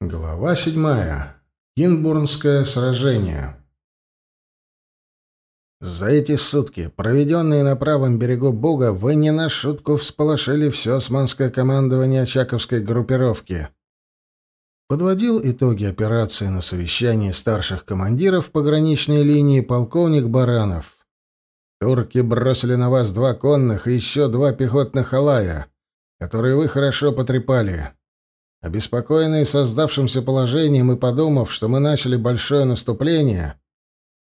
Глава седьмая. Кинбурнское сражение. За эти сутки, проведенные на правом берегу Буга, вы не на шутку всполошили все османское командование Очаковской группировки. Подводил итоги операции на совещании старших командиров пограничной линии полковник Баранов. Турки бросили на вас два конных и еще два пехотных алая, которые вы хорошо потрепали. Обеспокоенные создавшимся положением и подумав, что мы начали большое наступление,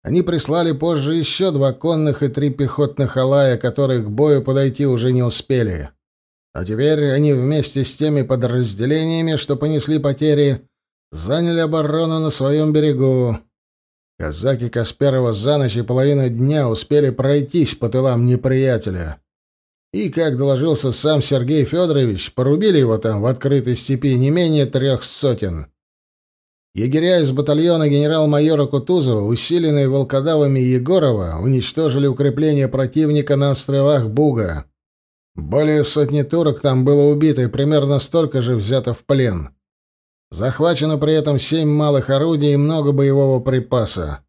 они прислали позже еще два конных и три пехотных алая, которые к бою подойти уже не успели. А теперь они вместе с теми подразделениями, что понесли потери, заняли оборону на своем берегу. Казаки Касперова за ночь и половину дня успели пройтись по тылам неприятеля. И, как доложился сам Сергей Федорович, порубили его там в открытой степи не менее трех сотен. Егеря из батальона генерал-майора Кутузова, усиленные волкодавами Егорова, уничтожили укрепления противника на островах Буга. Более сотни турок там было убито и примерно столько же взято в плен. Захвачено при этом семь малых орудий и много боевого припаса.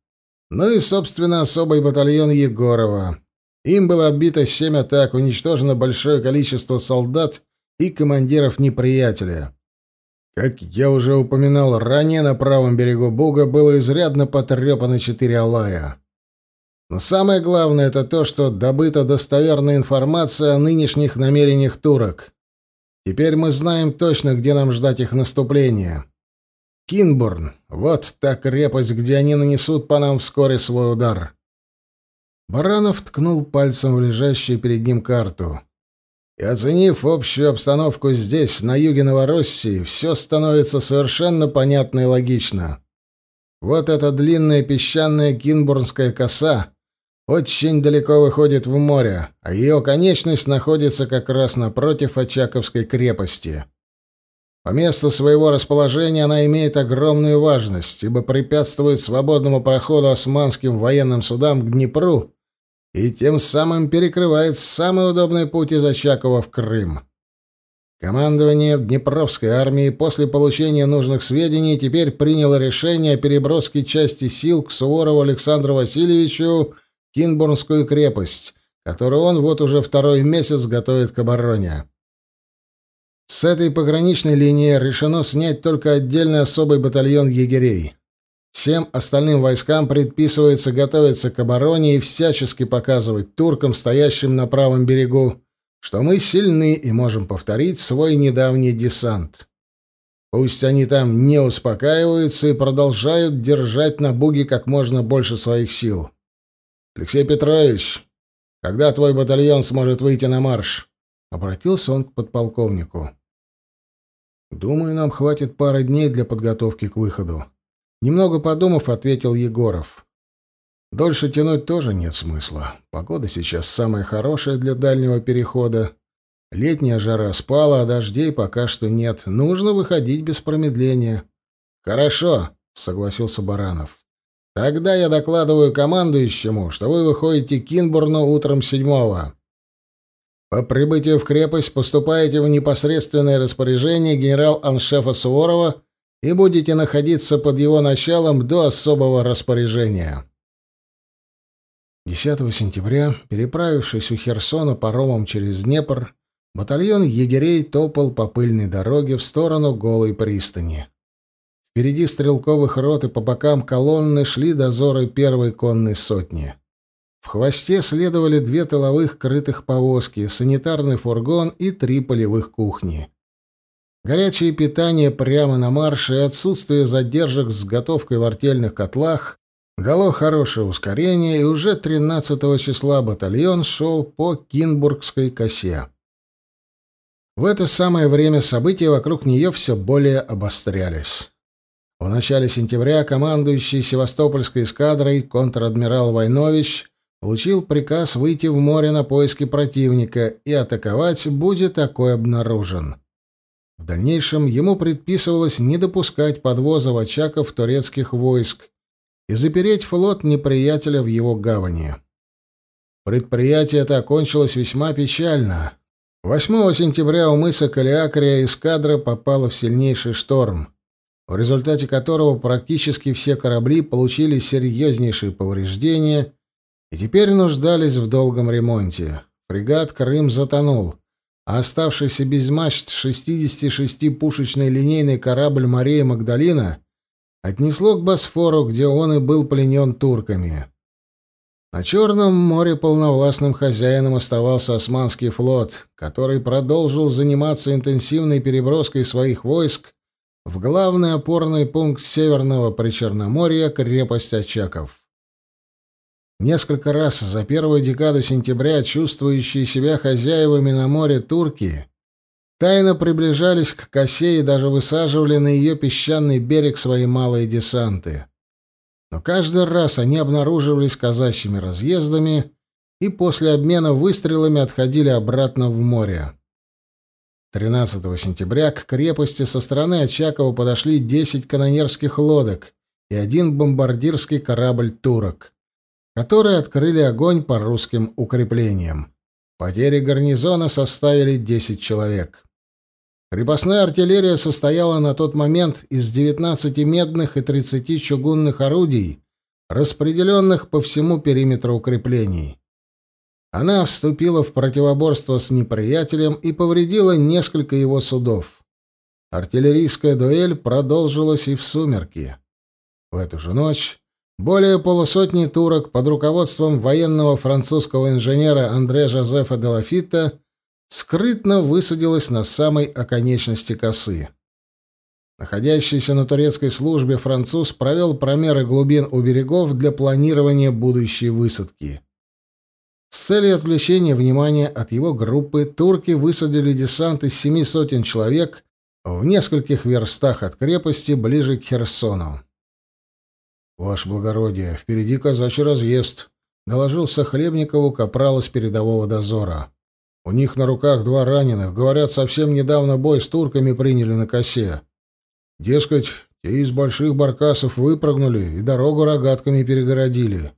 Ну и, собственно, особый батальон Егорова. Им было отбито семь атак, уничтожено большое количество солдат и командиров неприятеля. Как я уже упоминал ранее, на правом берегу Буга было изрядно потрепано четыре алая. Но самое главное это то, что добыта достоверная информация о нынешних намерениях турок. Теперь мы знаем точно, где нам ждать их наступления. Кинбурн — вот та крепость, где они нанесут по нам вскоре свой удар. Баранов ткнул пальцем в лежащую перед ним карту. И оценив общую обстановку здесь, на юге Новороссии, все становится совершенно понятно и логично. Вот эта длинная песчаная Кинбурнская коса очень далеко выходит в море, а ее конечность находится как раз напротив Очаковской крепости. По месту своего расположения она имеет огромную важность, ибо препятствует свободному проходу османским военным судам к Днепру и тем самым перекрывает самый удобный путь из Очакова в Крым. Командование Днепровской армии после получения нужных сведений теперь приняло решение о переброске части сил к Суворову Александру Васильевичу Кинбурнскую крепость, которую он вот уже второй месяц готовит к обороне. С этой пограничной линии решено снять только отдельный особый батальон егерей. Всем остальным войскам предписывается готовиться к обороне и всячески показывать туркам, стоящим на правом берегу, что мы сильны и можем повторить свой недавний десант. Пусть они там не успокаиваются и продолжают держать на буге как можно больше своих сил. Алексей Петрович, когда твой батальон сможет выйти на марш? Обратился он к подполковнику. Думаю, нам хватит пары дней для подготовки к выходу. Немного подумав, ответил Егоров. Дольше тянуть тоже нет смысла. Погода сейчас самая хорошая для дальнего перехода. Летняя жара спала, а дождей пока что нет. Нужно выходить без промедления. Хорошо, согласился Баранов. Тогда я докладываю командующему, что вы выходите к Кинбурну утром седьмого. По прибытию в крепость поступаете в непосредственное распоряжение генерал-аншефа Суворова и будете находиться под его началом до особого распоряжения. 10 сентября, переправившись у Херсона паромом через Днепр, батальон егерей топал по пыльной дороге в сторону голой пристани. Впереди стрелковых рот и по бокам колонны шли дозоры первой конной сотни. В хвосте следовали две тыловых крытых повозки, санитарный фургон и три полевых кухни. Горячее питание прямо на марше и отсутствие задержек с готовкой в артельных котлах дало хорошее ускорение, и уже 13 числа батальон шел по Кинбургской косе. В это самое время события вокруг нее все более обострялись. В начале сентября командующий Севастопольской эскадрой контр-адмирал Войнович получил приказ выйти в море на поиски противника и атаковать, будет такой обнаружен. В дальнейшем ему предписывалось не допускать подвоза в Очаков турецких войск и запереть флот неприятеля в его гавани. Предприятие это окончилось весьма печально. 8 сентября у мыса Калиакрия эскадра попала в сильнейший шторм. в результате которого практически все корабли получили серьезнейшие повреждения и теперь нуждались в долгом ремонте. Фрегат «Крым» затонул, а оставшийся без мачт 66-пушечный линейный корабль «Мария Магдалина» отнесло к Босфору, где он и был пленен турками. На Черном море полновластным хозяином оставался Османский флот, который продолжил заниматься интенсивной переброской своих войск в главный опорный пункт Северного Причерноморья крепость Очаков. Несколько раз за первую декаду сентября чувствующие себя хозяевами на море турки тайно приближались к косе и даже высаживали на ее песчаный берег свои малые десанты но каждый раз они обнаруживались казачьими разъездами и после обмена выстрелами отходили обратно в море. 13 сентября к крепости со стороны Очакова подошли 10 канонерских лодок и один бомбардирский корабль «Турок», которые открыли огонь по русским укреплениям. Потери гарнизона составили 10 человек. Крепостная артиллерия состояла на тот момент из 19 медных и 30 чугунных орудий, распределенных по всему периметру укреплений. Она вступила в противоборство с неприятелем и повредила несколько его судов. Артиллерийская дуэль продолжилась и в сумерки. В эту же ночь более полусотни турок под руководством военного французского инженера Андре Жозефа де Лафита скрытно высадилась на самой оконечности косы. Находящийся на турецкой службе француз провел промеры глубин у берегов для планирования будущей высадки. С целью отвлечения внимания от его группы турки высадили десант из семи сотен человек в нескольких верстах от крепости ближе к Херсону. «Ваше благородие, впереди казачий разъезд», — доложился Хлебникову капрал из передового дозора. У них на руках два раненых. Говорят, совсем недавно бой с турками приняли на косе. Дескать, те из больших баркасов выпрыгнули и дорогу рогатками перегородили.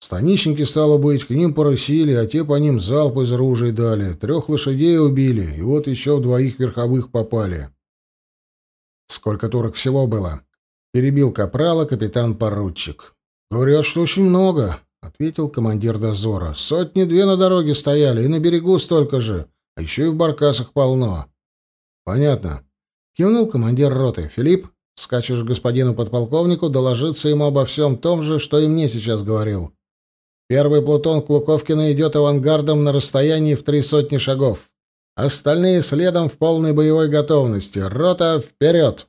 Станичники, стало быть, к ним порысили, а те по ним залп из ружей дали. Трех лошадей убили, и вот еще в двоих верховых попали. Сколько турок всего было? Перебил капрала капитан-поручик. Говорят, что очень много ответил командир дозора. Сотни-две на дороге стояли, и на берегу столько же, а еще и в баркасах полно. Понятно. Кивнул командир роты. Филипп, скачешь господину подполковнику, доложиться ему обо всем том же, что и мне сейчас говорил. Первый плутон Клуковкина идет авангардом на расстоянии в три сотни шагов. Остальные следом в полной боевой готовности. Рота вперед!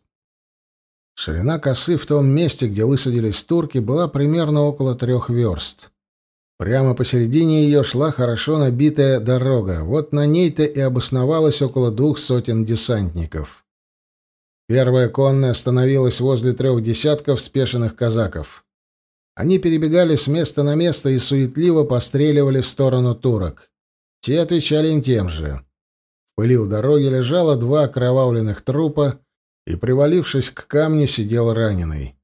Ширина косы в том месте, где высадились турки, была примерно около трех верст. Прямо посередине ее шла хорошо набитая дорога. Вот на ней-то и обосновалось около двух сотен десантников. Первая конная остановилась возле трех десятков спешенных казаков. Они перебегали с места на место и суетливо постреливали в сторону турок. Те отвечали им тем же. В пыли у дороги лежало два окровавленных трупа, и, привалившись к камню, сидел раненый.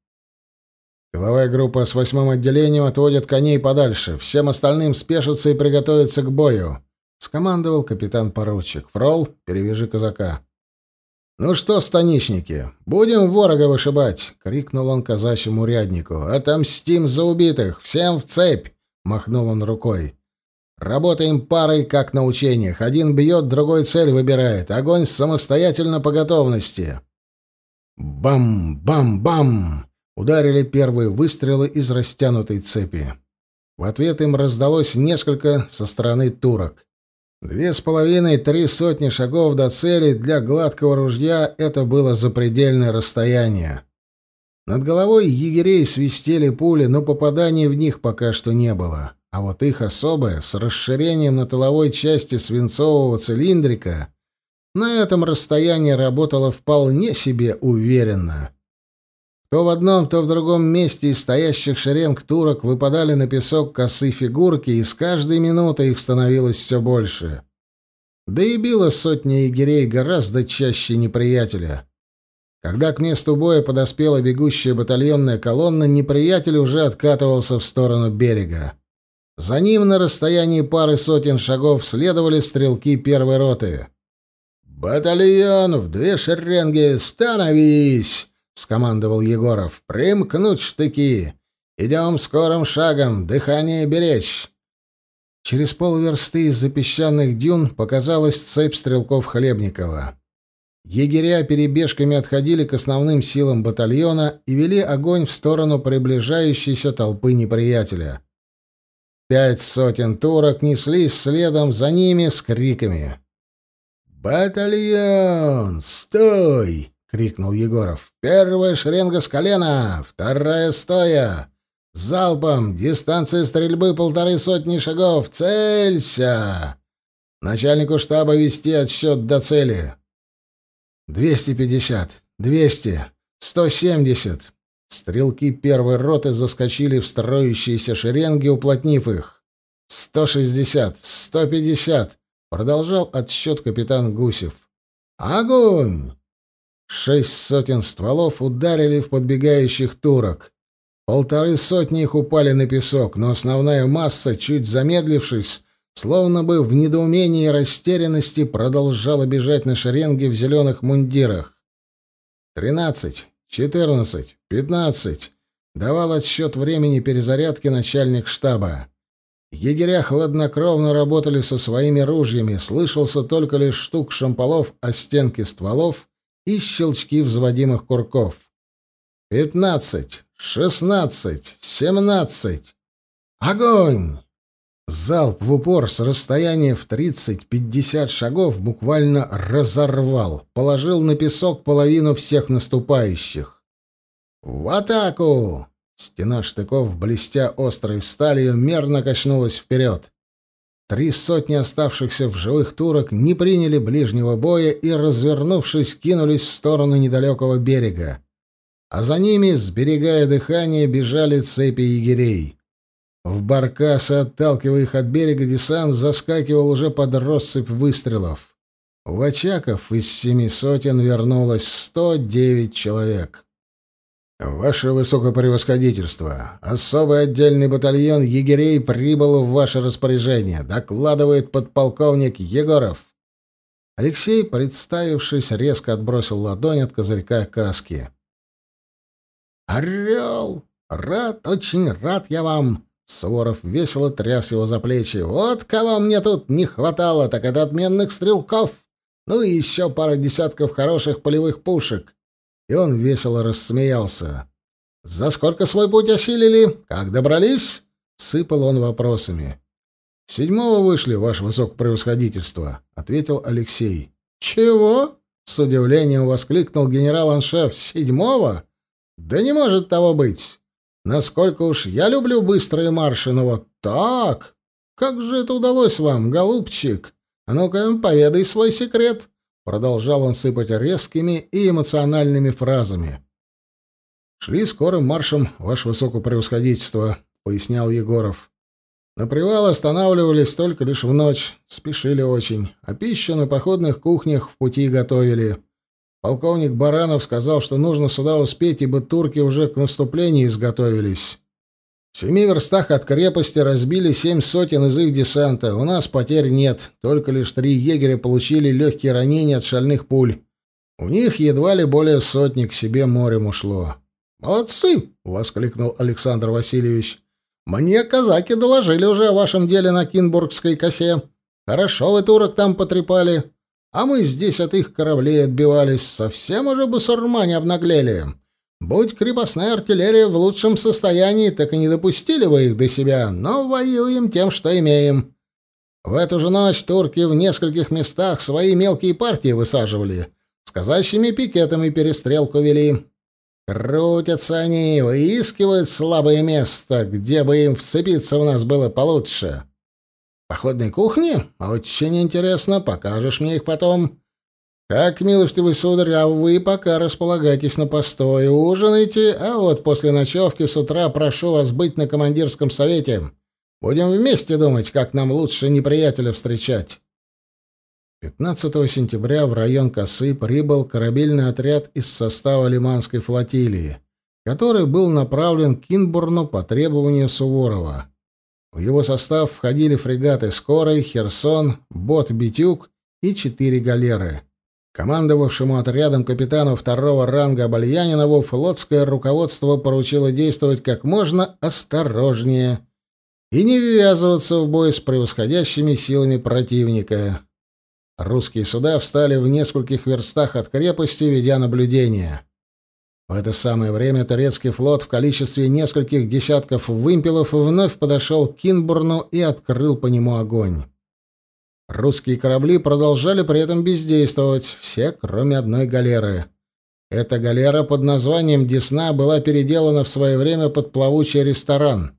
Тыловая группа с восьмым отделением отводит коней подальше, всем остальным спешиться и приготовиться к бою, — скомандовал капитан-поручик. Фрол, перевяжи казака. — Ну что, станичники, будем ворога вышибать! — крикнул он казачьему уряднику. — Отомстим за убитых! Всем в цепь! — махнул он рукой. Работаем парой, как на учениях. Один бьет, другой цель выбирает. Огонь самостоятельно по готовности. Бам-бам-бам! Ударили первые выстрелы из растянутой цепи. В ответ им раздалось несколько со стороны турок. Две с половиной-три сотни шагов до цели для гладкого ружья — это было запредельное расстояние. Над головой егерей свистели пули, но попаданий в них пока что не было. А вот их особое, с расширением на тыловой части свинцового цилиндрика, на этом расстоянии работала вполне себе уверенно. То в одном, то в другом месте из стоящих шеренг турок выпадали на песок косы фигурки, и с каждой минутой их становилось все больше. Да и било сотни егерей гораздо чаще неприятеля. Когда к месту боя подоспела бегущая батальонная колонна, неприятель уже откатывался в сторону берега. За ним на расстоянии пары сотен шагов следовали стрелки первой роты. «Батальон в две шеренги! Становись!» — скомандовал Егоров. «Примкнуть штыки! Идем скорым шагом, дыхание беречь!» Через полверсты из-за песчаных дюн показалась цепь стрелков Хлебникова. Егеря перебежками отходили к основным силам батальона и вели огонь в сторону приближающейся толпы неприятеля. Пять сотен турок неслись следом за ними с криками. «Батальон! Стой!» — крикнул Егоров. «Первая шеренга с колена! Вторая стоя! Залпом! Дистанция стрельбы полторы сотни шагов! Целься!» Начальнику штаба вести отсчет до цели. «Двести пятьдесят! Двести! Сто семьдесят!» Стрелки первой роты заскочили в строящиеся шеренги, уплотнив их. «Сто шестьдесят! Сто пятьдесят!» Продолжал отсчет капитан Гусев. «Огонь!» Шесть сотен стволов ударили в подбегающих турок. Полторы сотни их упали на песок, но основная масса, чуть замедлившись, словно бы в недоумении и растерянности продолжала бежать на шеренге в зеленых мундирах. «Тринадцать, четырнадцать, пятнадцать!» — давал отсчет времени перезарядки начальник штаба. Егеря хладнокровно работали со своими ружьями, слышался только лишь штук шамполов о стенке стволов и щелчки взводимых курков. «Пятнадцать, шестнадцать, семнадцать! Огонь!» Залп в упор с расстояния в 30-50 шагов буквально разорвал, положил на песок половину всех наступающих. «В атаку!» Стена штыков, блестя острой сталью, мерно качнулась вперед. Три сотни оставшихся в живых турок не приняли ближнего боя и, развернувшись, кинулись в сторону недалекого берега. А за ними, сберегая дыхание, бежали цепи егерей. В баркасы, отталкивая их от берега, десант заскакивал уже под россыпь выстрелов. В Очаков из семи сотен вернулось сто девять человек. «Ваше высокопревосходительство, особый отдельный батальон егерей прибыл в ваше распоряжение», докладывает подполковник Егоров. Алексей, представившись, резко отбросил ладонь от козырька каски. «Орел! Рад, очень рад я вам!» Суворов весело тряс его за плечи. «Вот кого мне тут не хватало, так это отменных стрелков! Ну и еще пара десятков хороших полевых пушек!» И он весело рассмеялся. «За сколько свой путь осилили? Как добрались?» — сыпал он вопросами. «Седьмого вышли, ваше высокопревосходительство», — ответил Алексей. «Чего?» — с удивлением воскликнул генерал-аншеф. «Седьмого? Да не может того быть! Насколько уж я люблю быстрые марши, но вот так! Как же это удалось вам, голубчик? А ну-ка, поведай свой секрет!» Продолжал он сыпать резкими и эмоциональными фразами. «Шли скорым маршем, ваше высокопревосходительство», — пояснял Егоров. «На привал останавливались только лишь в ночь, спешили очень, а пищу на походных кухнях в пути готовили. Полковник Баранов сказал, что нужно сюда успеть, ибо турки уже к наступлению изготовились. В семи верстах от крепости разбили семь сотен из их десанта. У нас потерь нет, только лишь три егеря получили легкие ранения от шальных пуль. У них едва ли более сотни к себе морем ушло. «Молодцы!» — воскликнул Александр Васильевич. «Мне казаки доложили уже о вашем деле на Кинбургской косе. Хорошо вы турок там потрепали. А мы здесь от их кораблей отбивались, совсем уже бусурмане обнаглели. Будь крепостная артиллерия в лучшем состоянии, так и не допустили бы их до себя, но воюем тем, что имеем. В эту же ночь турки в нескольких местах свои мелкие партии высаживали, с казачьими пикетами перестрелку вели. Крутятся они, выискивают слабое место, где бы им вцепиться у нас было получше. Походной кухни? Очень интересно, покажешь мне их потом. Так, милостивый сударь, а вы пока располагайтесь на постой, ужинайте, а вот после ночевки с утра прошу вас быть на командирском совете. Будем вместе думать, как нам лучше неприятеля встречать. 15 сентября в район Косы прибыл корабельный отряд из состава Лиманской флотилии, который был направлен к Кинбурну по требованию Суворова. В его состав входили фрегаты «Скорый», «Херсон», «Бот Битюк» и четыре галеры. Командовавшему отрядом капитану второго ранга Абальянинову флотское руководство поручило действовать как можно осторожнее и не ввязываться в бой с превосходящими силами противника. Русские суда встали в нескольких верстах от крепости, ведя наблюдение. В это самое время турецкий флот в количестве нескольких десятков вымпелов вновь подошел к Кинбурну и открыл по нему огонь. Русские корабли продолжали при этом бездействовать, все, кроме одной галеры. Эта галера под названием «Десна» была переделана в свое время под плавучий ресторан,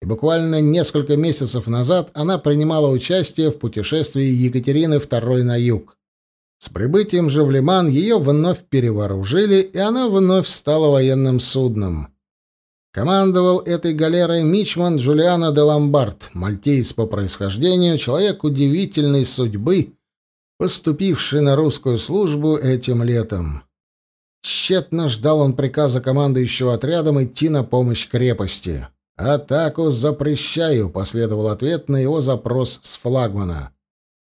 и буквально несколько месяцев назад она принимала участие в путешествии Екатерины II на юг. С прибытием же в Лиман ее вновь перевооружили, и она вновь стала военным судном. Командовал этой галерой мичман Джулиано де Ламбард, мальтиец по происхождению, человек удивительной судьбы, поступивший на русскую службу этим летом. Тщетно ждал он приказа командующего отрядом идти на помощь крепости. «Атаку запрещаю», — последовал ответ на его запрос с флагмана.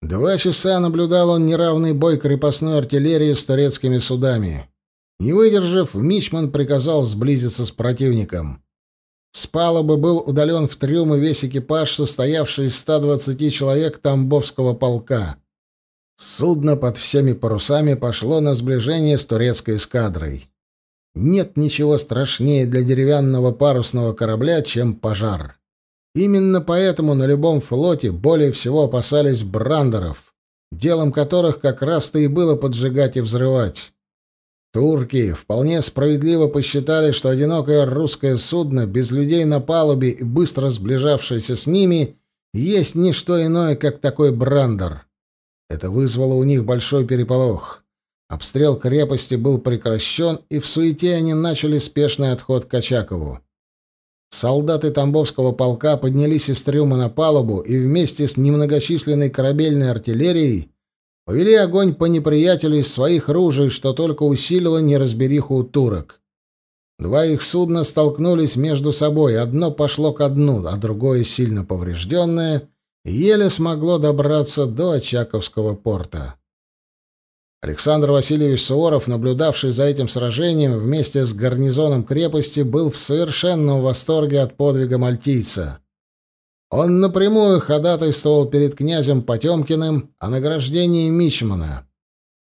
Два часа наблюдал он неравный бой крепостной артиллерии с турецкими судами. Не выдержав, Мичман приказал сблизиться с противником. С палубы был удален в трюм и весь экипаж, состоявший из 120 человек Тамбовского полка. Судно под всеми парусами пошло на сближение с турецкой эскадрой. Нет ничего страшнее для деревянного парусного корабля, чем пожар. Именно поэтому на любом флоте более всего опасались брандеров, делом которых как раз-то и было поджигать и взрывать. Турки вполне справедливо посчитали, что одинокое русское судно, без людей на палубе и быстро сближавшееся с ними, есть не что иное, как такой брандер. Это вызвало у них большой переполох. Обстрел крепости был прекращен, и в суете они начали спешный отход к Очакову. Солдаты Тамбовского полка поднялись из трюма на палубу и вместе с немногочисленной корабельной артиллерией повели огонь по неприятелю из своих ружей, что только усилило неразбериху у турок. Два их судна столкнулись между собой, одно пошло ко дну, а другое, сильно поврежденное, еле смогло добраться до Очаковского порта. Александр Васильевич Суворов, наблюдавший за этим сражением вместе с гарнизоном крепости, был в совершенном восторге от подвига мальтийца. Он напрямую ходатайствовал перед князем Потемкиным о награждении Мичмана.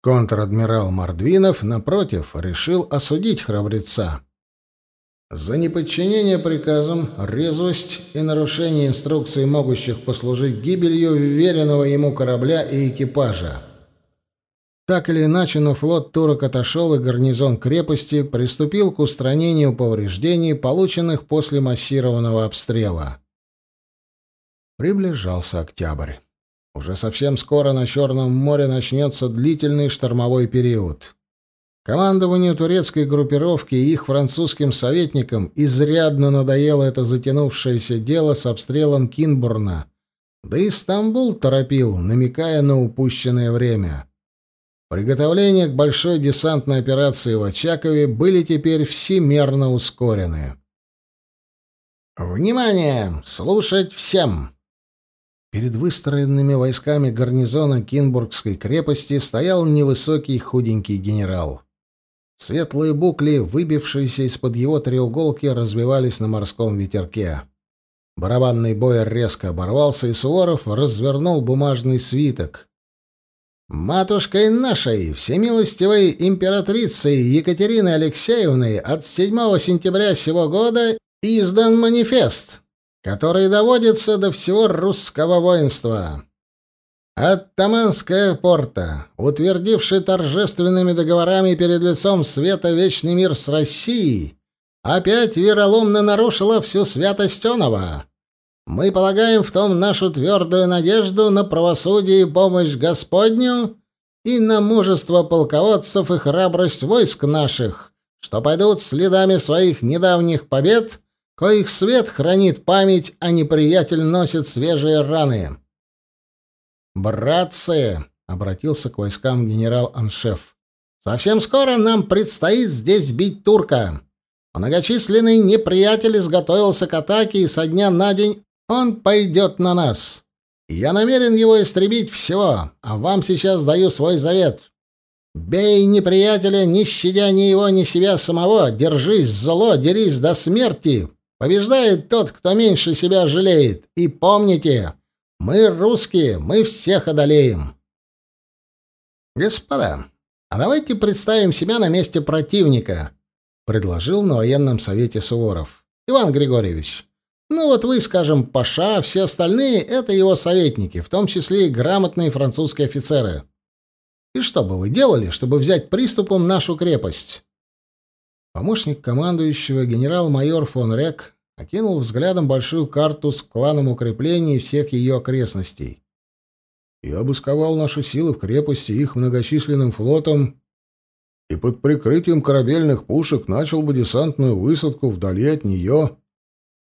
Контр-адмирал Мордвинов, напротив, решил осудить храбреца. За неподчинение приказам, резвость и нарушение инструкций, могущих послужить гибелью вверенного ему корабля и экипажа. Так или иначе, но флот турок отошел, и гарнизон крепости приступил к устранению повреждений, полученных после массированного обстрела. Приближался октябрь. Уже совсем скоро на Черном море начнется длительный штормовой период. Командованию турецкой группировки и их французским советникам изрядно надоело это затянувшееся дело с обстрелом Кинбурна. Да и Стамбул торопил, намекая на упущенное время. Приготовления к большой десантной операции в Очакове были теперь всемерно ускорены. «Внимание! Слушать всем!» Перед выстроенными войсками гарнизона Кинбургской крепости стоял невысокий худенький генерал. Светлые букли, выбившиеся из-под его треуголки, развивались на морском ветерке. Барабанный бой резко оборвался, и Суворов развернул бумажный свиток. «Матушкой нашей, всемилостивой императрицей Екатерины Алексеевны от 7 сентября сего года издан манифест, который доводится до всего русского воинства. От Таманского порта, утвердивший торжественными договорами перед лицом света вечный мир с Россией, опять вероломно нарушила всю святость Онова. Мы полагаем в том нашу твердую надежду на правосудие и помощь Господню и на мужество полководцев и храбрость войск наших, что пойдут следами своих недавних побед — коих свет хранит память, а неприятель носит свежие раны. «Братцы!» — обратился к войскам генерал-аншеф. «Совсем скоро нам предстоит здесь бить турка. Многочисленный неприятель изготовился к атаке, и со дня на день он пойдет на нас. Я намерен его истребить всего, а вам сейчас даю свой завет. Бей неприятеля, не щадя ни его, ни себя самого. Держись зло, дерись до смерти. Побеждает тот, кто меньше себя жалеет. И помните, мы русские, мы всех одолеем. Господа, а давайте представим себя на месте противника, предложил на военном совете Суворов. Иван Григорьевич, ну вот вы, скажем, Паша, все остальные — это его советники, в том числе и грамотные французские офицеры. И что бы вы делали, чтобы взять приступом нашу крепость?» Помощник командующего генерал-майор фон Рек окинул взглядом большую карту с кланом укреплений всех ее окрестностей. «Я обысковал наши силы в крепости их многочисленным флотом и под прикрытием корабельных пушек начал бы десантную высадку вдали от нее.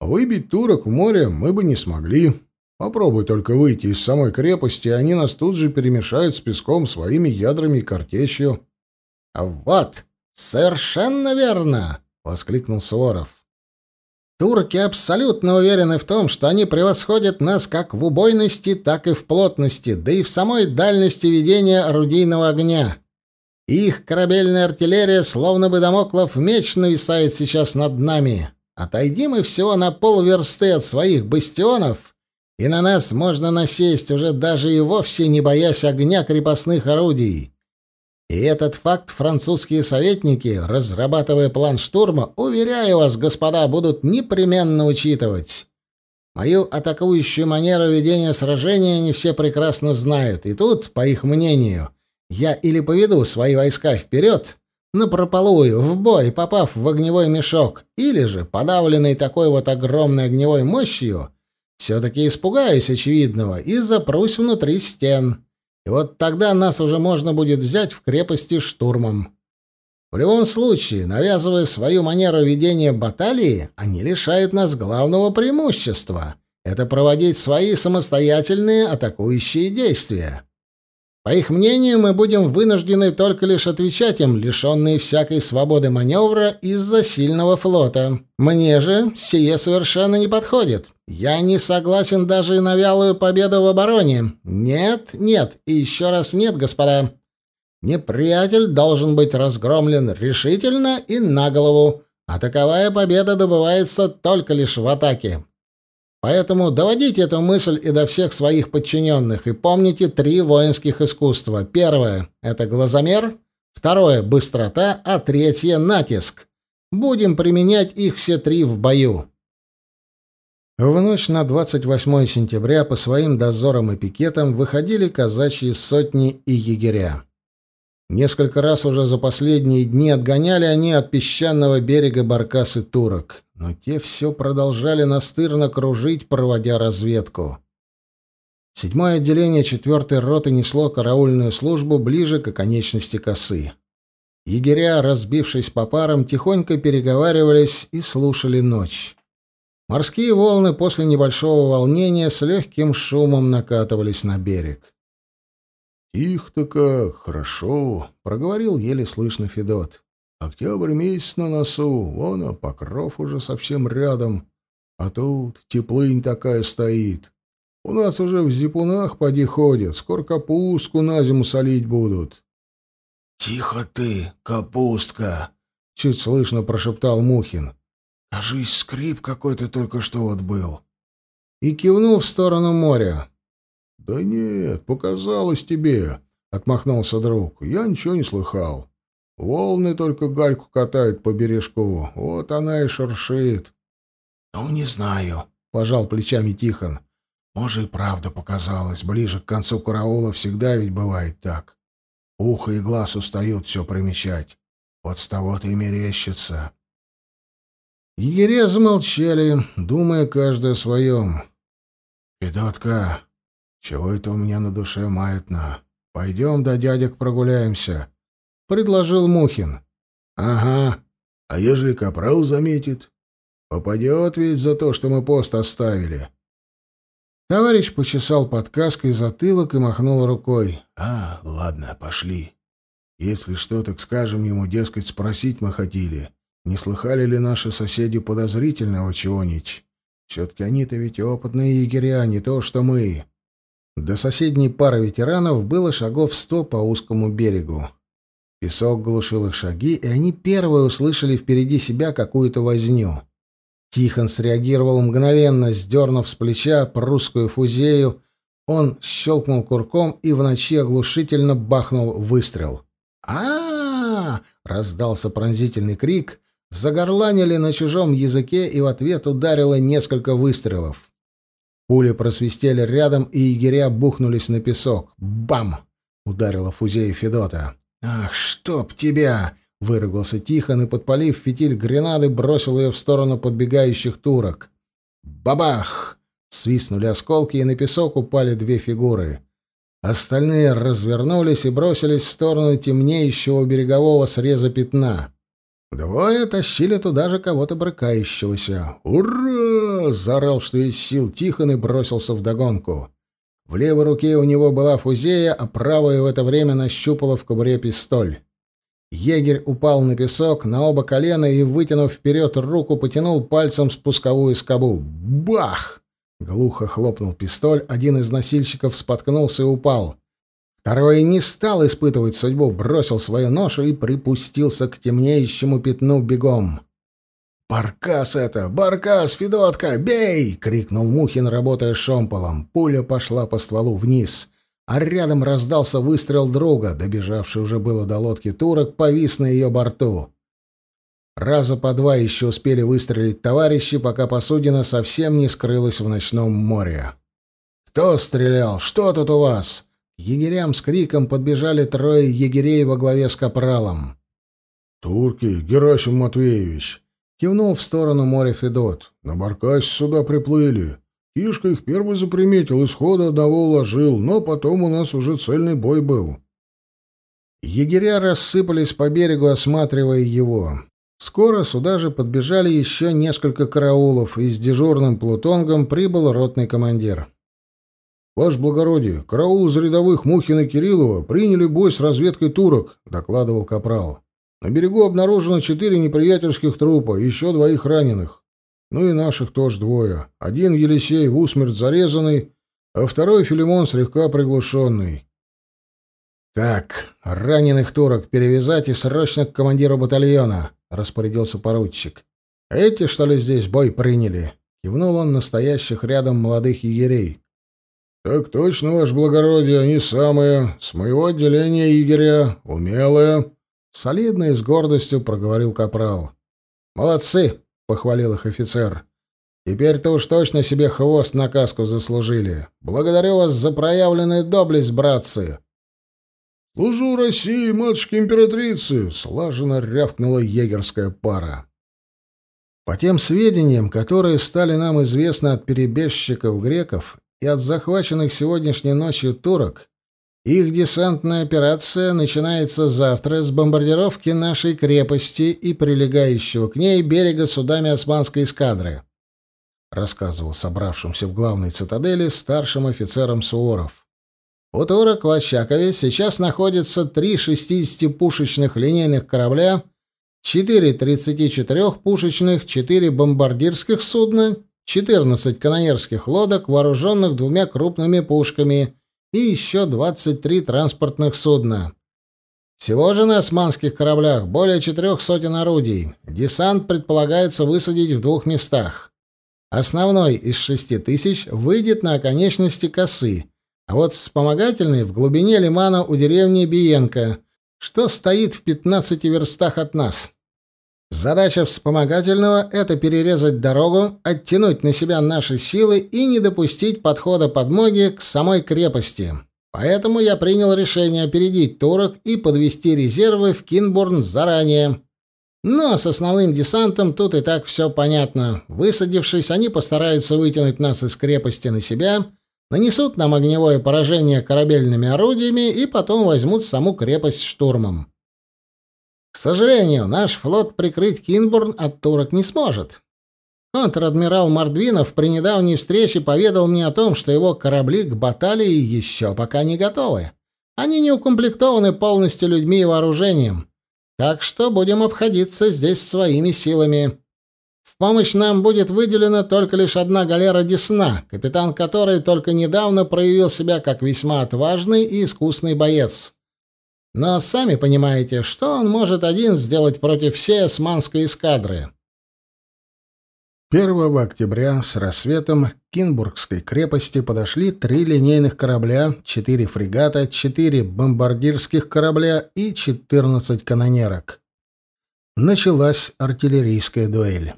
Выбить турок в море мы бы не смогли. Попробуй только выйти из самой крепости, они нас тут же перемешают с песком своими ядрами и картечью. — Вот, совершенно верно! — воскликнул Суворов. Турки абсолютно уверены в том, что они превосходят нас как в убойности, так и в плотности, да и в самой дальности ведения орудийного огня. Их корабельная артиллерия, словно бы домоклов меч, нависает сейчас над нами. Отойди мы всего на полверсты от своих бастионов, и на нас можно насесть, уже даже и вовсе не боясь огня крепостных орудий. И этот факт французские советники, разрабатывая план штурма, уверяю вас, господа, будут непременно учитывать. Мою атакующую манеру ведения сражения они все прекрасно знают, и тут, по их мнению, я или поведу свои войска вперед, напропалую, в бой, попав в огневой мешок, или же, подавленный такой вот огромной огневой мощью, все-таки испугаюсь очевидного и запрусь внутри стен. И вот тогда нас уже можно будет взять в крепости штурмом. В любом случае, навязывая свою манеру ведения баталии, они лишают нас главного преимущества — это проводить свои самостоятельные атакующие действия. По их мнению, мы будем вынуждены только лишь отвечать им, лишенные всякой свободы маневра из-за сильного флота. Мне же сие совершенно не подходит. Я не согласен даже и на вялую победу в обороне. Нет, нет и еще раз нет, господа. Неприятель должен быть разгромлен решительно и на голову, а таковая победа добывается только лишь в атаке. Поэтому доводите эту мысль и до всех своих подчиненных, и помните три воинских искусства. Первое — это глазомер, второе — быстрота, а третье — натиск. Будем применять их все три в бою. В ночь на 28 сентября по своим дозорам и пикетам выходили казачьи сотни и егеря. Несколько раз уже за последние дни отгоняли они от песчаного берега баркасы турок но те все продолжали настырно кружить, проводя разведку. Седьмое отделение четвертой роты несло караульную службу ближе к оконечности косы. Егеря, разбившись по парам, тихонько переговаривались и слушали ночь. Морские волны после небольшого волнения с легким шумом накатывались на берег. «Тихо-то как, хорошо», — проговорил еле слышно Федот. Октябрь месяц на носу, вон, а покров уже совсем рядом. А тут теплынь такая стоит. У нас уже в зипунах поди ходят, скоро капустку на зиму солить будут. — Тихо ты, капустка! — чуть слышно прошептал Мухин. — Кажись, скрип какой-то только что вот был. И кивнул в сторону моря. — Да нет, показалось тебе, — отмахнулся друг. — Я ничего не слыхал. Волны только гальку катают по бережку, вот она и шуршит. — Ну, не знаю, — пожал плечами Тихон. — Может, и правда показалось. Ближе к концу караула всегда ведь бывает так. Ухо и глаз устают все примечать. Вот с того-то и мерещится. Егеря замолчали, думая каждый о своем. — Федотка, чего это у меня на душе маятно? Пойдем до дядек прогуляемся предложил Мухин. Ага. А ежели капрал заметит? Попадет ведь за то, что мы пост оставили. Товарищ почесал под каской затылок и махнул рукой. А, ладно, пошли. Если что, так скажем ему, дескать, спросить мы хотели. Не слыхали ли наши соседи подозрительного чего-нибудь? Все-таки они-то ведь опытные егеря, не то что мы. До соседней пары ветеранов было шагов сто по узкому берегу. Песок глушил их шаги, и они первые услышали впереди себя какую-то возню. Тихон среагировал мгновенно, сдернув с плеча прусскую фузею. Он щелкнул курком и в ночи оглушительно бахнул выстрел. а, раздался пронзительный крик. Загорланили на чужом языке, и в ответ ударило несколько выстрелов. Пули просвистели рядом, и егеря бухнулись на песок. Бам! ударила фузея Федота. «Ах, чтоб тебя!» — выругался Тихон и, подпалив фитиль гренады, бросил ее в сторону подбегающих турок. «Бабах!» — свистнули осколки, и на песок упали две фигуры. Остальные развернулись и бросились в сторону темнеющего берегового среза пятна. Двое тащили туда же кого-то брыкающегося. «Ура!» — заорал, что из сил Тихон и бросился вдогонку. В левой руке у него была фузея, а правая в это время нащупала в кобуре пистоль. Егерь упал на песок на оба колена и, вытянув вперед руку, потянул пальцем спусковую скобу. Бах! Глухо хлопнул пистоль, один из носильщиков споткнулся и упал. Второй не стал испытывать судьбу, бросил свою ношу и припустился к темнеющему пятну бегом. «Баркас это! Баркас, Федотка! Бей!» — крикнул Мухин, работая шомполом. Пуля пошла по стволу вниз, а рядом раздался выстрел друга. Добежавший уже было до лодки турок, повис на ее борту. Раза по два еще успели выстрелить товарищи, пока посудина совсем не скрылась в ночном море. «Кто стрелял? Что тут у вас?» егерям с криком подбежали трое егерей во главе с капралом. «Турки, Герасим Матвеевич!» Кивнул в сторону моря Федот. «На баркасе сюда приплыли. Кишка их первый заприметил, исхода одного уложил, но потом у нас уже цельный бой был». Егеря рассыпались по берегу, осматривая его. Скоро сюда же подбежали еще несколько караулов, и с дежурным плутонгом прибыл ротный командир. «Ваше благородие, караул из рядовых Мухина Кириллова приняли бой с разведкой турок», — докладывал Капрал. На берегу обнаружено четыре неприятельских трупа, еще двоих раненых. Ну и наших тоже двое. Один Елисей в усмерть зарезанный, а второй Филимон слегка приглушенный. «Так, раненых турок перевязать и срочно к командиру батальона», — распорядился поручик. «Эти, что ли, здесь бой приняли?» — кивнул он настоящих рядом молодых егерей. «Так точно, ваше благородие, они самые. С моего отделения егеря, умелые». Солидно и с гордостью проговорил капрал. «Молодцы!» — похвалил их офицер. «Теперь-то уж точно себе хвост на каску заслужили. Благодарю вас за проявленную доблесть, братцы!» «Служу России, матушке-императрице!» — слаженно рявкнула егерская пара. По тем сведениям, которые стали нам известны от перебежчиков греков и от захваченных сегодняшней ночью турок, их десантная операция начинается завтра с бомбардировки нашей крепости и прилегающего к ней берега судами османской эскадры, рассказывал собравшимся в главной цитадели старшим офицером Суворов. У турок в Очакове сейчас находится три 60-пушечных линейных корабля, четыре 34-пушечных, четыре бомбардирских судна, 14 канонерских лодок, вооруженных двумя крупными пушками — и еще 23 транспортных судна. Всего же на османских кораблях более четырех сотен орудий. Десант предполагается высадить в двух местах. Основной из шести тысяч выйдет на оконечности косы, а вот вспомогательный в глубине лимана у деревни Биенко, что стоит в 15 верстах от нас. Задача вспомогательного — это перерезать дорогу, оттянуть на себя наши силы и не допустить подхода подмоги к самой крепости. Поэтому я принял решение опередить турок и подвести резервы в Кинбурн заранее. Но с основным десантом тут и так все понятно. Высадившись, они постараются вытянуть нас из крепости на себя, нанесут нам огневое поражение корабельными орудиями и потом возьмут саму крепость штурмом. К сожалению, наш флот прикрыть Кинбурн от турок не сможет. Контр-адмирал Мордвинов при недавней встрече поведал мне о том, что его корабли к баталии еще пока не готовы. Они не укомплектованы полностью людьми и вооружением. Так что будем обходиться здесь своими силами. В помощь нам будет выделена только лишь одна галера Десна, капитан которой только недавно проявил себя как весьма отважный и искусный боец. Но сами понимаете, что он может один сделать против всей османской эскадры. 1 октября с рассветом к Кинбургской крепости подошли три линейных корабля, четыре фрегата, четыре бомбардирских корабля и 14 канонерок. Началась артиллерийская дуэль.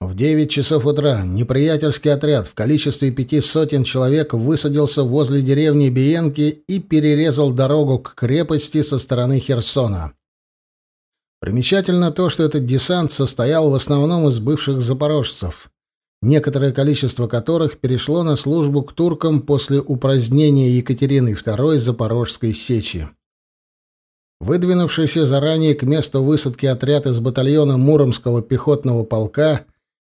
В девять часов утра неприятельский отряд в количестве пяти сотен человек высадился возле деревни Биенки и перерезал дорогу к крепости со стороны Херсона. Примечательно то, что этот десант состоял в основном из бывших запорожцев, некоторое количество которых перешло на службу к туркам после упразднения Екатерины II Запорожской сечи. Выдвинувшийся заранее к месту высадки отряд из батальона Муромского пехотного полка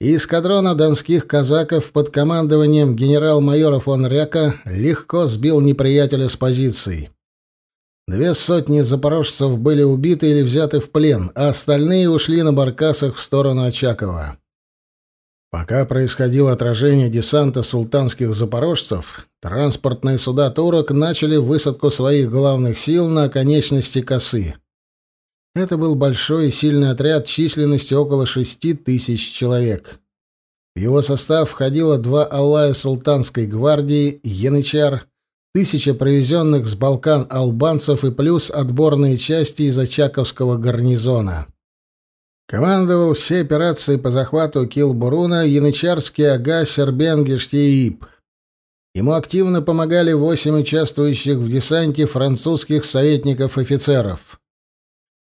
и эскадрона донских казаков под командованием генерал-майора фон Ряка легко сбил неприятеля с позиций. Две сотни запорожцев были убиты или взяты в плен, а остальные ушли на баркасах в сторону Очакова. Пока происходило отражение десанта султанских запорожцев, транспортные суда турок начали высадку своих главных сил на оконечности косы. Это был большой и сильный отряд численностью около шести тысяч человек. В его состав входило два аллая султанской гвардии, янычар, тысяча привезенных с Балкан албанцев и плюс отборные части из Очаковского гарнизона. Командовал всей операцией по захвату Килбуруна янычарский ага Сербен Гештиип. Ему активно помогали восемь участвующих в десанте французских советников-офицеров.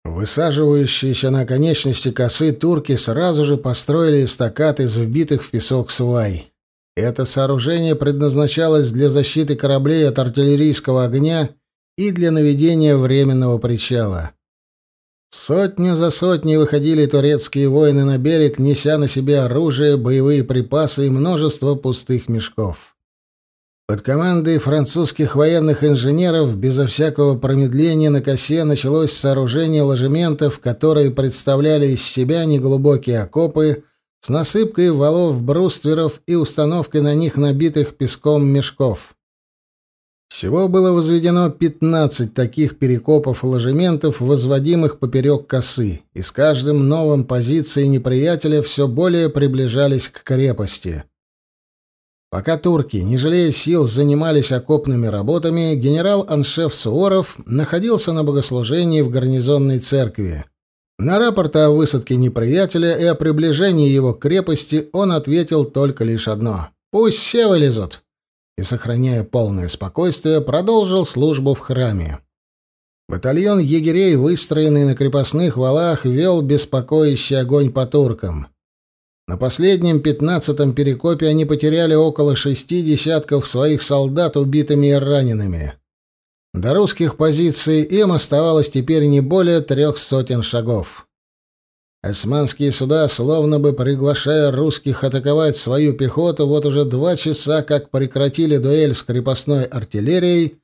Высаживающиеся на конечности косы турки сразу же построили эстакад из вбитых в песок свай. Это сооружение предназначалось для защиты кораблей от артиллерийского огня и для наведения временного причала. Сотня за сотней выходили турецкие воины на берег, неся на себе оружие, боевые припасы и множество пустых мешков. Под командой французских военных инженеров безо всякого промедления на косе началось сооружение ложементов, которые представляли из себя неглубокие окопы с насыпкой валов брустверов и установкой на них набитых песком мешков. Всего было возведено 15 таких перекопов ложементов, возводимых поперек косы, и с каждым новым позиции неприятеля все более приближались к крепости. Пока турки, не жалея сил, занимались окопными работами, генерал-аншеф Суворов находился на богослужении в гарнизонной церкви. На рапорты о высадке неприятеля и о приближении его к крепости он ответил только лишь одно — «Пусть все вылезут!» и, сохраняя полное спокойствие, продолжил службу в храме. Батальон егерей, выстроенный на крепостных валах, вел беспокоящий огонь по туркам. На последнем пятнадцатом перекопе они потеряли около шести десятков своих солдат убитыми и ранеными. До русских позиций им оставалось теперь не более трех сотен шагов. Османские суда, словно бы приглашая русских атаковать свою пехоту, вот уже два часа как прекратили дуэль с крепостной артиллерией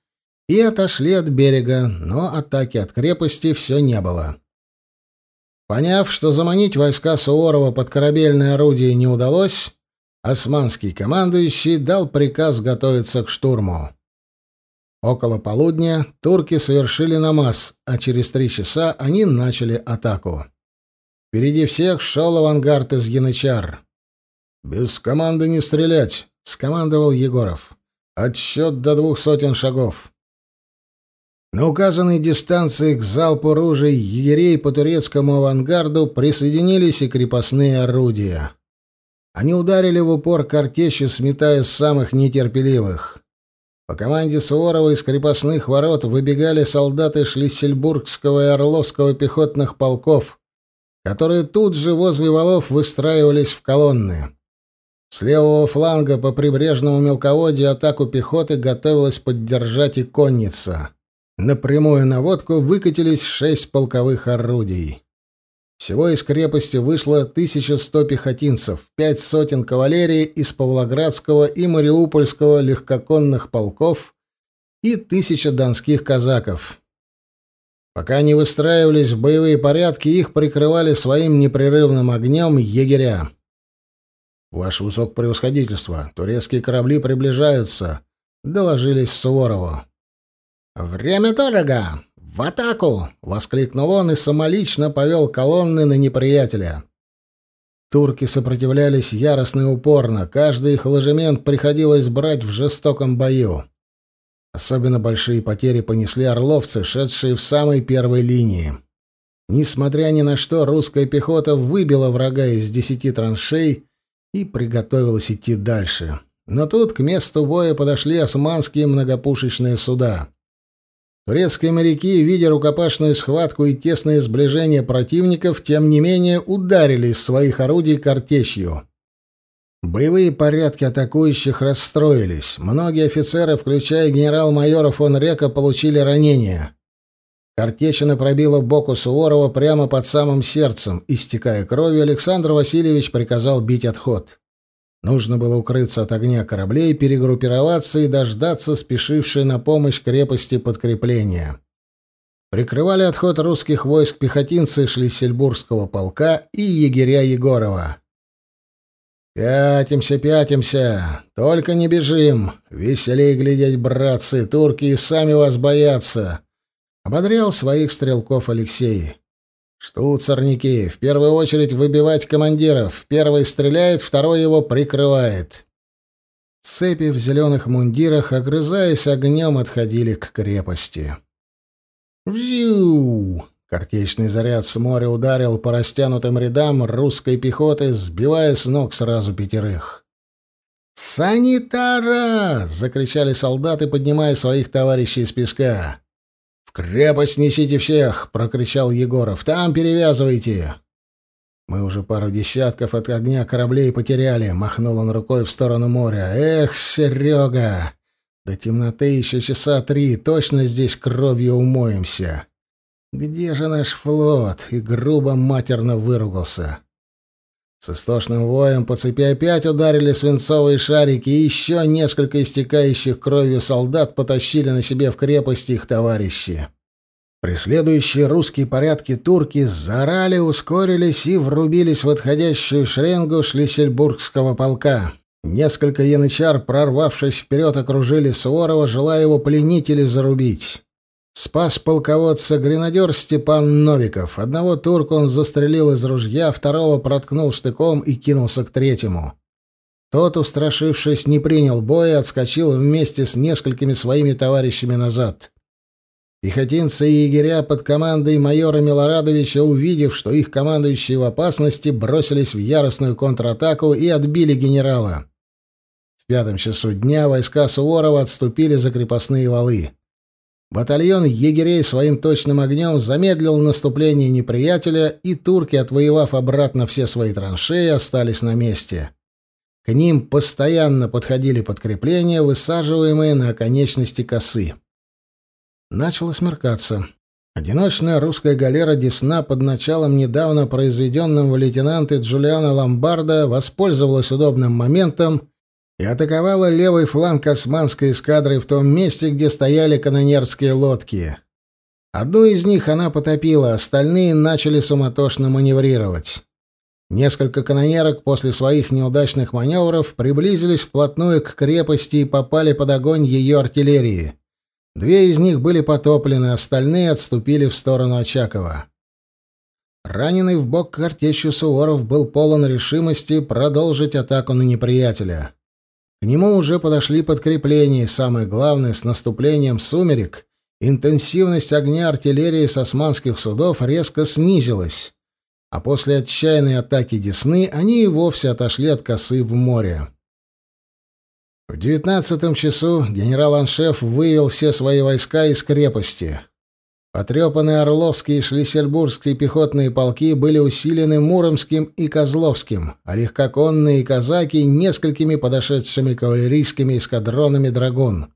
и отошли от берега, но атаки от крепости все не было. Поняв, что заманить войска Суворова под корабельное орудие не удалось, османский командующий дал приказ готовиться к штурму. Около полудня турки совершили намаз, а через три часа они начали атаку. Впереди всех шел авангард из янычар. «Без команды не стрелять!» — скомандовал Егоров. «Отсчет до двух сотен шагов. На указанной дистанции к залпу ружей егерей по турецкому авангарду присоединились и крепостные орудия. Они ударили в упор картечью, сметая самых нетерпеливых. По команде Суворова из крепостных ворот выбегали солдаты Шлиссельбургского и Орловского пехотных полков, которые тут же возле валов выстраивались в колонны. С левого фланга по прибрежному мелководью атаку пехоты готовилась поддержать и конница. На прямую наводку выкатились шесть полковых орудий. Всего из крепости вышло 1100 пехотинцев, пять сотен кавалерии из Павлоградского и Мариупольского легкоконных полков и тысяча донских казаков. Пока они выстраивались в боевые порядки, их прикрывали своим непрерывным огнем егеря. «Ваше высокопревосходительство, турецкие корабли приближаются», — доложились Суворову. «Время дорого! «В атаку!» — воскликнул он и самолично повел колонны на неприятеля. Турки сопротивлялись яростно и упорно, каждый их ложемент приходилось брать в жестоком бою. Особенно большие потери понесли орловцы, шедшие в самой первой линии. Несмотря ни на что, русская пехота выбила врага из десяти траншей и приготовилась идти дальше. Но тут к месту боя подошли османские многопушечные суда. Турецкие моряки, видя рукопашную схватку и тесное сближение противников, тем не менее ударили из своих орудий картечью. Боевые порядки атакующих расстроились. Многие офицеры, включая генерал-майора фон Река, получили ранения. Картечина пробила боку Суворова прямо под самым сердцем. Истекая кровью, Александр Васильевич приказал бить отход. Нужно было укрыться от огня кораблей, перегруппироваться и дождаться спешившей на помощь крепости подкрепления. Прикрывали отход русских войск пехотинцы Шлиссельбургского полка и егеря Егорова. «Пятимся, пятимся! Только не бежим! Веселей глядеть, братцы! Турки и сами вас боятся!» — ободрял своих стрелков Алексей. Штуцерники, в первую очередь выбивать командиров. Первый стреляет, второй его прикрывает. Цепи в зеленых мундирах, огрызаясь огнем, отходили к крепости. Вью! Картечный заряд с моря ударил по растянутым рядам русской пехоты, сбивая с ног сразу пятерых. «Санитара!» — закричали солдаты, поднимая своих товарищей из песка крепость несите всех!» — прокричал Егоров. «Там перевязывайте!» «Мы уже пару десятков от огня кораблей потеряли», — махнул он рукой в сторону моря. «Эх, Серега! До темноты еще часа три, точно здесь кровью умоемся!» «Где же наш флот?» — и грубо матерно выругался. С истошным воем по цепи опять ударили свинцовые шарики, и еще несколько истекающих кровью солдат потащили на себе в крепость их товарищи. Преследующие русские порядки турки заорали, ускорились и врубились в отходящую шеренгу шлиссельбургского полка. Несколько янычар, прорвавшись вперед, окружили Суворова, желая его пленить или зарубить. Спас полководца гренадер Степан Новиков. Одного турка он застрелил из ружья, второго проткнул штыком и кинулся к третьему. Тот, устрашившись, не принял боя, отскочил вместе с несколькими своими товарищами назад. Пехотинцы и егеря под командой майора Милорадовича, увидев, что их командующие в опасности, бросились в яростную контратаку и отбили генерала. В пятом часу дня войска Суворова отступили за крепостные валы. Батальон егерей своим точным огнем замедлил наступление неприятеля, и турки, отвоевав обратно все свои траншеи, остались на месте. К ним постоянно подходили подкрепления, высаживаемые на оконечности косы. Начало смеркаться. Одиночная русская галера «Десна» под началом недавно произведенного лейтенанта Джулиана Ломбарда воспользовалась удобным моментом и атаковала левый фланг османской эскадры в том месте, где стояли канонерские лодки. Одну из них она потопила, остальные начали суматошно маневрировать. Несколько канонерок после своих неудачных маневров приблизились вплотную к крепости и попали под огонь ее артиллерии. Две из них были потоплены, остальные отступили в сторону Очакова. Раненый в бок картечью Суворов был полон решимости продолжить атаку на неприятеля. К нему уже подошли подкрепления, и самое главное, с наступлением сумерек интенсивность огня артиллерии с османских судов резко снизилась, а после отчаянной атаки Десны они и вовсе отошли от косы в море. В девятнадцатом часу генерал-аншеф вывел все свои войска из крепости. Потрепанные Орловские и Шлиссельбургские пехотные полки были усилены Муромским и Козловским, а легкоконные казаки — несколькими подошедшими кавалерийскими эскадронами «Драгун».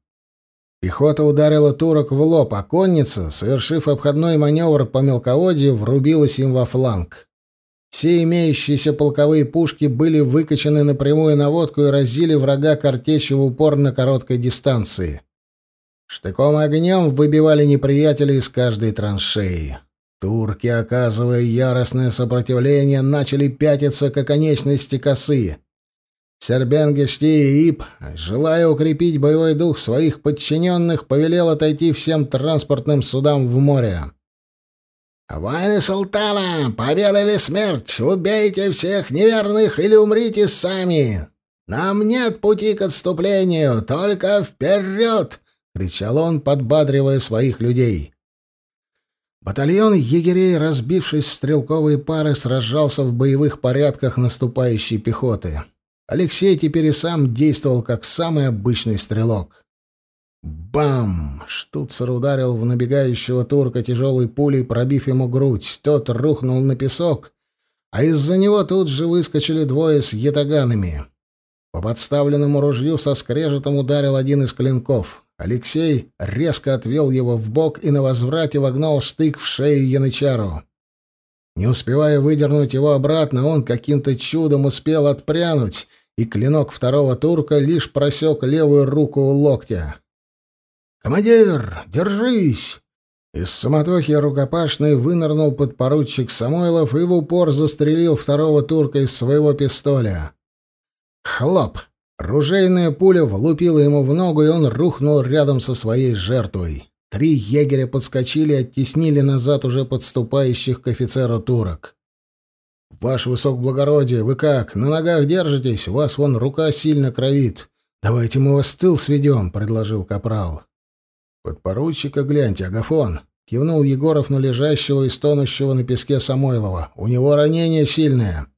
Пехота ударила турок в лоб, а конница, совершив обходной маневр по мелководью, врубилась им во фланг. Все имеющиеся полковые пушки были выкачаны напрямую на водку и разили врага картечью в упор на короткой дистанции. Штыком и огнем выбивали неприятеля из каждой траншеи. Турки, оказывая яростное сопротивление, начали пятиться к оконечности косы. Сербенгешти и Ип, желая укрепить боевой дух своих подчиненных, повелел отойти всем транспортным судам в море. «Войны султана! Победа или смерть! Убейте всех неверных или умрите сами! Нам нет пути к отступлению, только вперед!» — кричал он, подбадривая своих людей. Батальон егерей, разбившись в стрелковые пары, сражался в боевых порядках наступающей пехоты. Алексей теперь и сам действовал как самый обычный стрелок. Бам! Штуцер ударил в набегающего турка тяжелой пулей, пробив ему грудь. Тот рухнул на песок, а из-за него тут же выскочили двое с ятаганами. По подставленному ружью со скрежетом ударил один из клинков. Алексей резко отвел его в бок и на возврате вогнал штык в шею янычару. Не успевая выдернуть его обратно, он каким-то чудом успел отпрянуть, и клинок второго турка лишь просек левую руку у локтя. «Командир, держись!» Из самотохи рукопашной вынырнул подпоручик Самойлов и в упор застрелил второго турка из своего пистоля. Хлоп! Ружейная пуля влупила ему в ногу, и он рухнул рядом со своей жертвой. Три егеря подскочили и оттеснили назад уже подступающих к офицеру турок. «Ваше высокоблагородие, вы как? На ногах держитесь? У вас вон рука сильно кровит. Давайте мы вас тыл сведем», — предложил капрал. «Подпоручика гляньте, Агафон!» — кивнул Егоров на лежащего и стонущего на песке Самойлова. «У него ранение сильное.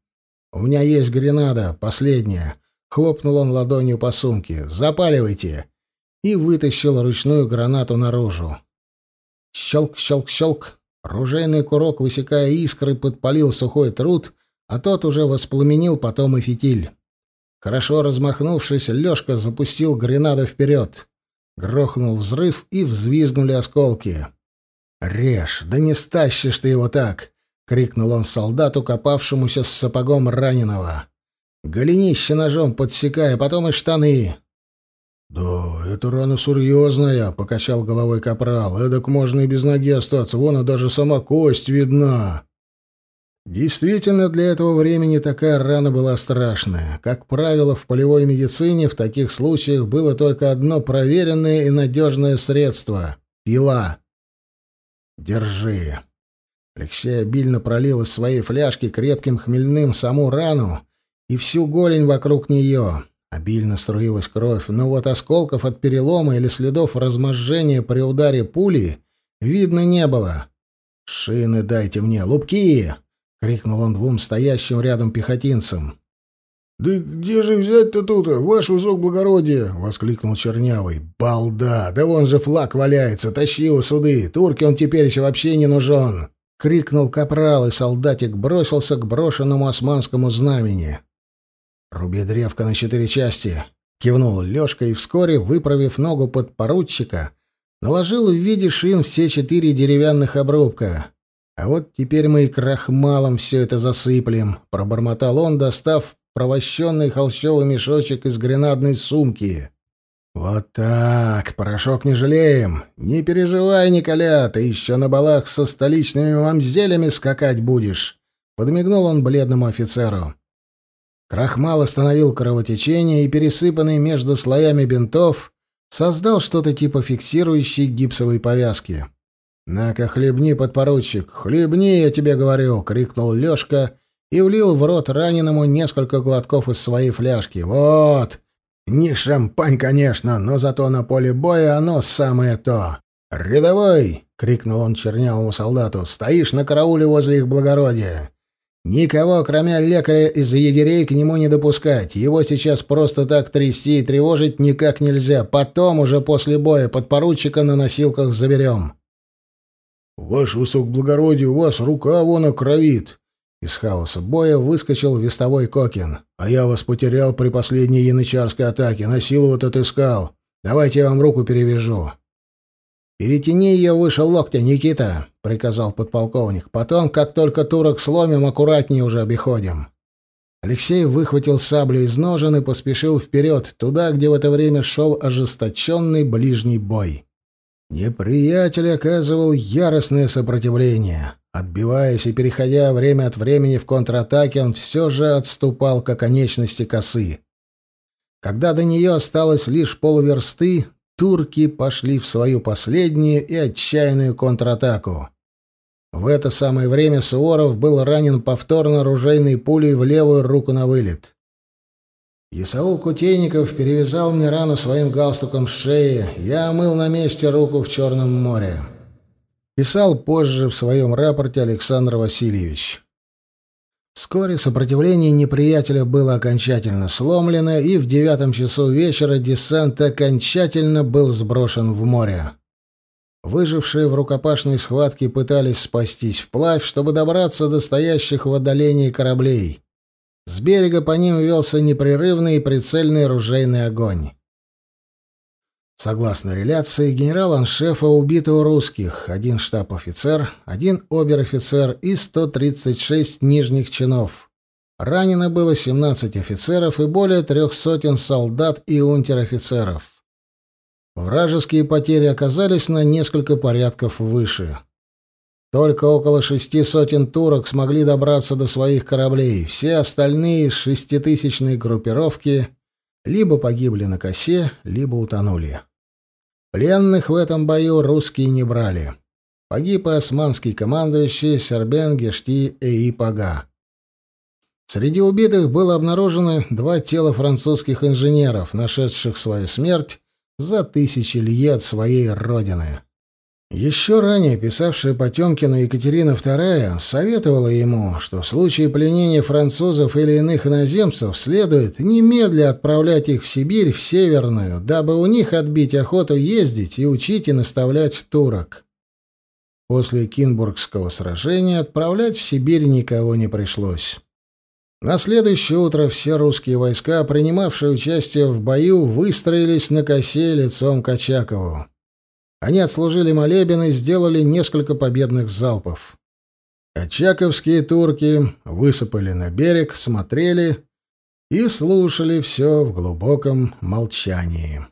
У меня есть гренада, последняя». Хлопнул он ладонью по сумке. «Запаливайте!» И вытащил ручную гранату наружу. Щелк, щелк, щелк. Ружейный курок, высекая искры, подпалил сухой труд, а тот уже воспламенил потом и фитиль. Хорошо размахнувшись, Лёшка запустил гренаду вперед. Грохнул взрыв, и взвизгнули осколки. «Режь! Да не стащишь ты его так!» — крикнул он солдату, копавшемуся с сапогом раненого. «Голенище ножом подсекая, потом и штаны!» «Да, это рана серьезная», — покачал головой капрал. «Эдак можно и без ноги остаться, вон и даже сама кость видна». Действительно, для этого времени такая рана была страшная. Как правило, в полевой медицине в таких случаях было только одно проверенное и надежное средство — пила. «Держи». Алексей обильно пролил из своей фляжки крепким хмельным саму рану и всю голень вокруг нее. Обильно струилась кровь, но вот осколков от перелома или следов разможжения при ударе пули видно не было. «Шины дайте мне, лупки!» — крикнул он двум стоящим рядом пехотинцам. «Да где же взять-то тут, ваш высокоблагородие?» — воскликнул Чернявый. «Балда! Да вон же флаг валяется! Тащи его суды! Турки он теперь еще вообще не нужен!» — крикнул капрал, и солдатик бросился к брошенному османскому знамени. «Руби древко на четыре части!» — кивнул Лёшка и вскоре, выправив ногу под поручика, наложил в виде шин все четыре деревянных обрубка. «А вот теперь мы и крахмалом все это засыплем», — пробормотал он, достав провощенный холщовый мешочек из гренадной сумки. «Вот так, порошок не жалеем. Не переживай, Николя, ты еще на балах со столичными мамзелями скакать будешь», — подмигнул он бледному офицеру. Крахмал остановил кровотечение и, пересыпанный между слоями бинтов, создал что-то типа фиксирующей гипсовой повязки. «На-ка, хлебни, подпоручик, хлебни, я тебе говорю!» — крикнул Лёшка и влил в рот раненому несколько глотков из своей фляжки. «Вот! Не шампань, конечно, но зато на поле боя оно самое то!» «Рядовой!» — крикнул он чернявому солдату. «Стоишь на карауле возле их благородия. Никого, кроме лекаря из егерей, к нему не допускать. Его сейчас просто так трясти и тревожить никак нельзя. Потом, уже после боя, подпоручика на носилках заберем. «Ваше высокоблагородие, у вас рука вон окровит!» Из хаоса боя выскочил вестовой Кокин. «А я вас потерял при последней янычарской атаке. На силу вот отыскал. Давайте я вам руку перевяжу». «Перетяни ее выше локтя, Никита», — приказал подполковник. «Потом, как только турок сломим, аккуратнее уже обиходим». Алексей выхватил саблю из ножен и поспешил вперед, туда, где в это время шел ожесточенный ближний бой. Неприятель оказывал яростное сопротивление. Отбиваясь и переходя время от времени в контратаке, он все же отступал к оконечности косы. Когда до нее осталось лишь полверсты, турки пошли в свою последнюю и отчаянную контратаку. В это самое время Суворов был ранен повторно оружейной пулей в левую руку на вылет. Исаул Кутейников перевязал мне рану своим галстуком с шеи. Я омыл на месте руку в Черном море. Писал позже в своем рапорте Александр Васильевич. Вскоре сопротивление неприятеля было окончательно сломлено, и в девятом часу вечера десант окончательно был сброшен в море. Выжившие в рукопашной схватке пытались спастись вплавь, чтобы добраться до стоящих в отдалении кораблей. С берега по ним велся непрерывный и прицельный ружейный огонь. Согласно реляции генерал-аншефа убито у русских один штаб-офицер, один обер-офицер и 136 нижних чинов. Ранено было 17 офицеров и более трех сотен солдат и унтер-офицеров. Вражеские потери оказались на несколько порядков выше. Только около шести сотен турок смогли добраться до своих кораблей. Все остальные из шеститысячной группировки либо погибли на косе, либо утонули. Пленных в этом бою русские не брали. Погиб и османский командующий Сербен Гешти Эйпага. Среди убитых было обнаружено два тела французских инженеров, нашедших свою смерть за тысячи лье от своей родины. Еще ранее писавшая Потемкина Екатерина II советовала ему, что в случае пленения французов или иных иноземцев следует немедля отправлять их в Сибирь, в Северную, дабы у них отбить охоту ездить и учить и наставлять турок. После Кинбургского сражения отправлять в Сибирь никого не пришлось. На следующее утро все русские войска, принимавшие участие в бою, выстроились на косе лицом к Очакову. Они отслужили молебен и сделали несколько победных залпов. Очаковские турки высыпали на берег, смотрели и слушали все в глубоком молчании.